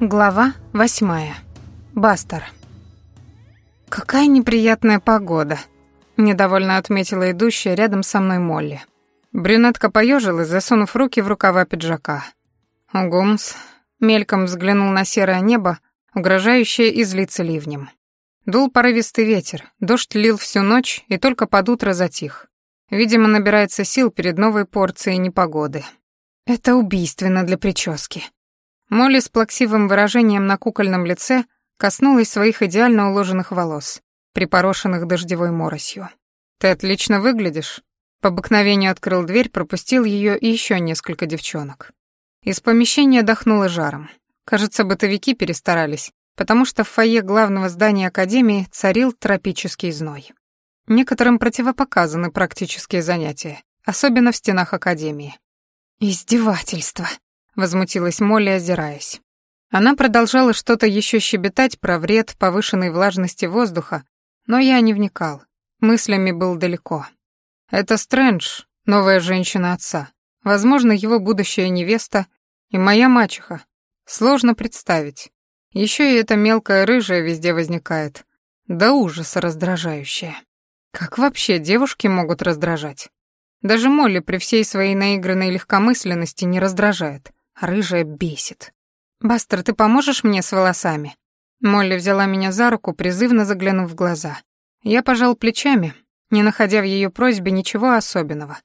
Глава восьмая. Бастер. «Какая неприятная погода», — недовольно отметила идущая рядом со мной Молли. Брюнетка поежилась, засунув руки в рукава пиджака. Гумс мельком взглянул на серое небо, угрожающее излиться ливнем. Дул порывистый ветер, дождь лил всю ночь и только под утро затих. Видимо, набирается сил перед новой порцией непогоды. Это убийственно для прически. Молли с плаксивым выражением на кукольном лице коснулась своих идеально уложенных волос, припорошенных дождевой моросью. «Ты отлично выглядишь». По обыкновению открыл дверь, пропустил ее и еще несколько девчонок. Из помещения дохнуло жаром. Кажется, бытовики перестарались, потому что в фойе главного здания Академии царил тропический зной. Некоторым противопоказаны практические занятия, особенно в стенах Академии. «Издевательство», возмутилась Молли, озираясь. Она продолжала что-то еще щебетать про вред повышенной влажности воздуха, но я не вникал. Мыслями был далеко. Это Стрэндж, новая женщина отца. Возможно, его будущая невеста и моя мачеха. Сложно представить. Еще и эта мелкая рыжая везде возникает. Да ужаса раздражающая. Как вообще девушки могут раздражать? Даже Молли при всей своей наигранной легкомысленности не раздражает. Рыжая бесит. «Бастер, ты поможешь мне с волосами?» Молли взяла меня за руку, призывно заглянув в глаза. Я пожал плечами, не находя в ее просьбе ничего особенного.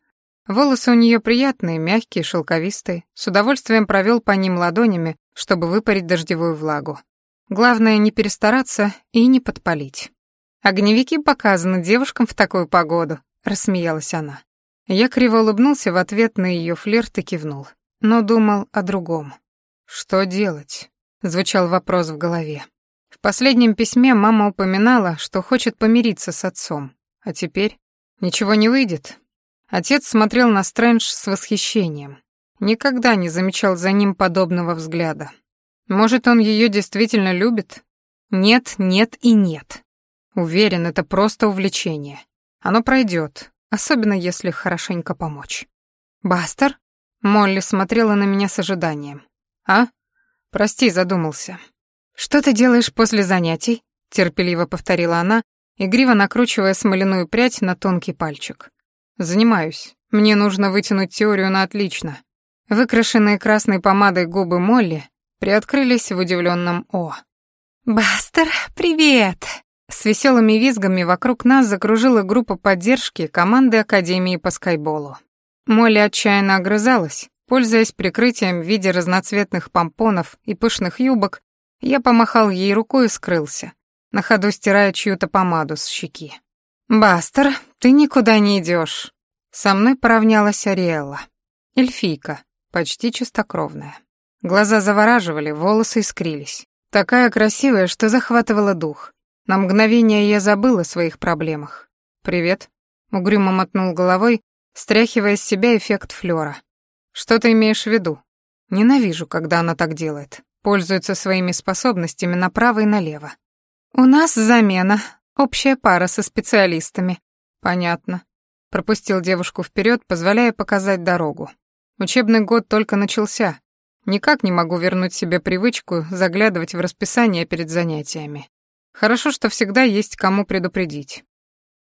Волосы у нее приятные, мягкие, шелковистые. С удовольствием провел по ним ладонями, чтобы выпарить дождевую влагу. Главное не перестараться и не подпалить. «Огневики показаны девушкам в такую погоду», — рассмеялась она. Я криво улыбнулся в ответ на ее флирт и кивнул но думал о другом. «Что делать?» — звучал вопрос в голове. В последнем письме мама упоминала, что хочет помириться с отцом, а теперь ничего не выйдет. Отец смотрел на Стрэндж с восхищением. Никогда не замечал за ним подобного взгляда. Может, он ее действительно любит? Нет, нет и нет. Уверен, это просто увлечение. Оно пройдет, особенно если хорошенько помочь. «Бастер?» Молли смотрела на меня с ожиданием. «А? Прости, задумался». «Что ты делаешь после занятий?» — терпеливо повторила она, игриво накручивая смоляную прядь на тонкий пальчик. «Занимаюсь. Мне нужно вытянуть теорию на отлично». Выкрашенные красной помадой губы Молли приоткрылись в удивленном «О». «Бастер, привет!» С веселыми визгами вокруг нас закружила группа поддержки команды Академии по скайболу. Молли отчаянно огрызалась. Пользуясь прикрытием в виде разноцветных помпонов и пышных юбок, я помахал ей рукой и скрылся, на ходу стирая чью-то помаду с щеки. «Бастер, ты никуда не идешь. Со мной поравнялась Ариэлла. Эльфийка, почти чистокровная. Глаза завораживали, волосы искрились. Такая красивая, что захватывала дух. На мгновение я забыла о своих проблемах. «Привет», — угрюмо мотнул головой, стряхивая с себя эффект флёра. «Что ты имеешь в виду?» Ненавижу, когда она так делает. Пользуется своими способностями направо и налево. «У нас замена. Общая пара со специалистами». «Понятно». Пропустил девушку вперед, позволяя показать дорогу. Учебный год только начался. Никак не могу вернуть себе привычку заглядывать в расписание перед занятиями. Хорошо, что всегда есть кому предупредить.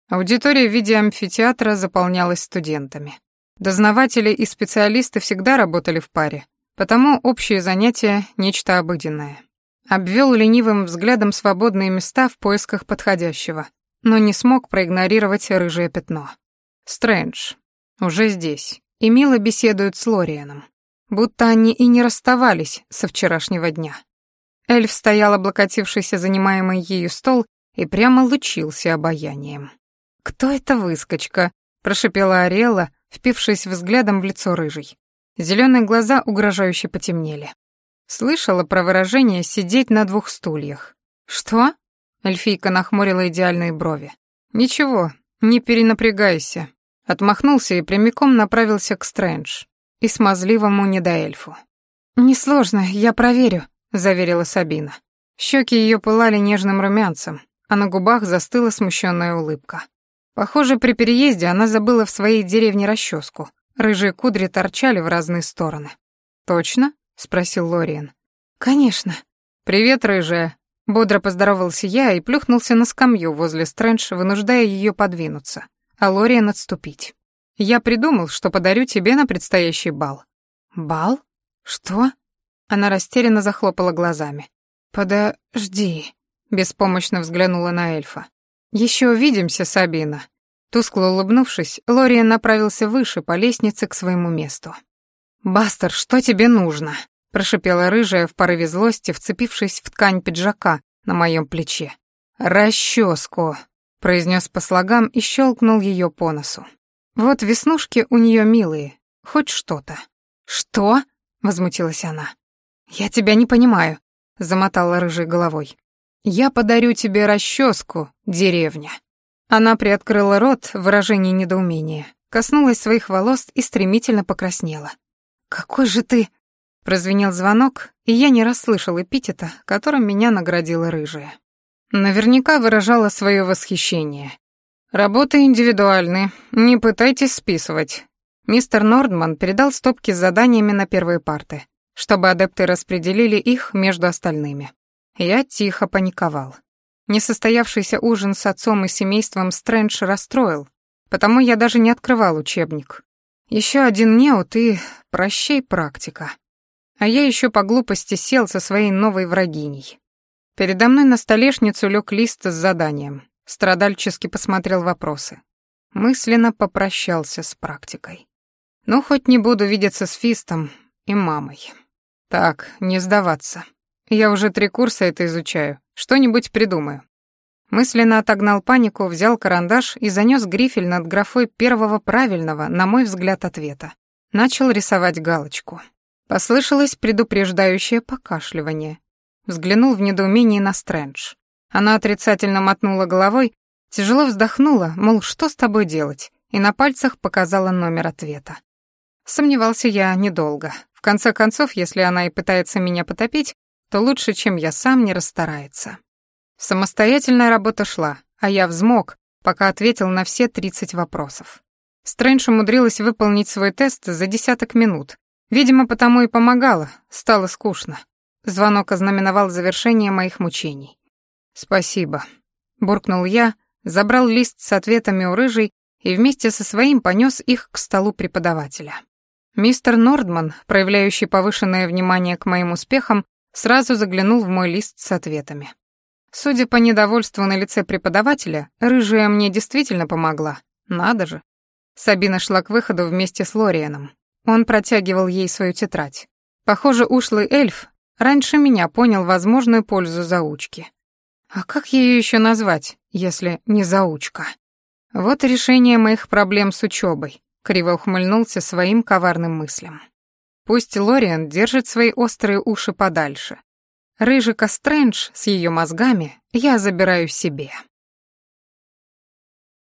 Аудитория в виде амфитеатра заполнялась студентами. Дознаватели и специалисты всегда работали в паре, потому общие занятия — нечто обыденное. Обвел ленивым взглядом свободные места в поисках подходящего, но не смог проигнорировать рыжее пятно. Стрэндж. Уже здесь. И мило беседуют с Лорианом. Будто они и не расставались со вчерашнего дня. Эльф стоял, облокотившийся занимаемый ею стол, и прямо лучился обаянием. «Кто эта выскочка?» — прошипела Ариэла, впившись взглядом в лицо рыжей. Зеленые глаза угрожающе потемнели. Слышала про выражение «сидеть на двух стульях». «Что?» — эльфийка нахмурила идеальные брови. «Ничего, не перенапрягайся». Отмахнулся и прямиком направился к Стрэндж и смазливому недоэльфу. «Несложно, я проверю», — заверила Сабина. Щеки ее пылали нежным румянцем, а на губах застыла смущенная улыбка. Похоже, при переезде она забыла в своей деревне расческу. Рыжие кудри торчали в разные стороны. «Точно?» — спросил Лориен. «Конечно». «Привет, рыжая!» Бодро поздоровался я и плюхнулся на скамью возле Стрэндж, вынуждая ее подвинуться, а Лориан отступить. «Я придумал, что подарю тебе на предстоящий бал». «Бал? Что?» Она растерянно захлопала глазами. «Подожди», — беспомощно взглянула на эльфа. «Еще увидимся, Сабина». Тускло улыбнувшись, Лориан направился выше по лестнице к своему месту. «Бастер, что тебе нужно?» — прошипела рыжая в порыве злости, вцепившись в ткань пиджака на моем плече. «Расческу», — произнес по слогам и щелкнул ее по носу. «Вот веснушки у нее милые, хоть что-то». «Что?» — возмутилась она. «Я тебя не понимаю», — замотала рыжей головой. «Я подарю тебе расческу, деревня». Она приоткрыла рот в выражении недоумения, коснулась своих волос и стремительно покраснела. «Какой же ты...» Прозвенел звонок, и я не расслышал эпитета, которым меня наградила рыжая. Наверняка выражала свое восхищение. «Работы индивидуальны, не пытайтесь списывать». Мистер Нордман передал стопки с заданиями на первые парты, чтобы адепты распределили их между остальными. Я тихо паниковал. Несостоявшийся ужин с отцом и семейством Стрэндж расстроил, потому я даже не открывал учебник. Еще один неут и прощай практика. А я еще по глупости сел со своей новой врагиней. Передо мной на столешницу лег лист с заданием. Страдальчески посмотрел вопросы. Мысленно попрощался с практикой. Ну, хоть не буду видеться с Фистом и мамой. Так, не сдаваться. Я уже три курса это изучаю. Что-нибудь придумаю. Мысленно отогнал панику, взял карандаш и занёс грифель над графой первого правильного, на мой взгляд, ответа. Начал рисовать галочку. Послышалось предупреждающее покашливание. Взглянул в недоумении на Стрэндж. Она отрицательно мотнула головой, тяжело вздохнула, мол, что с тобой делать, и на пальцах показала номер ответа. Сомневался я недолго. В конце концов, если она и пытается меня потопить, то лучше, чем я сам, не расстарается. Самостоятельная работа шла, а я взмок, пока ответил на все 30 вопросов. Стрэндж умудрилась выполнить свой тест за десяток минут, Видимо, потому и помогала, стало скучно. Звонок ознаменовал завершение моих мучений. «Спасибо», — буркнул я, забрал лист с ответами у рыжей и вместе со своим понёс их к столу преподавателя. Мистер Нордман, проявляющий повышенное внимание к моим успехам, сразу заглянул в мой лист с ответами. Судя по недовольству на лице преподавателя, рыжая мне действительно помогла. Надо же. Сабина шла к выходу вместе с Лорианом. Он протягивал ей свою тетрадь. Похоже, ушлый эльф раньше меня понял возможную пользу заучки. А как ее еще назвать, если не заучка? Вот решение моих проблем с учебой. криво ухмыльнулся своим коварным мыслям. Пусть Лориан держит свои острые уши подальше. Рыжика Стрэндж с ее мозгами я забираю себе.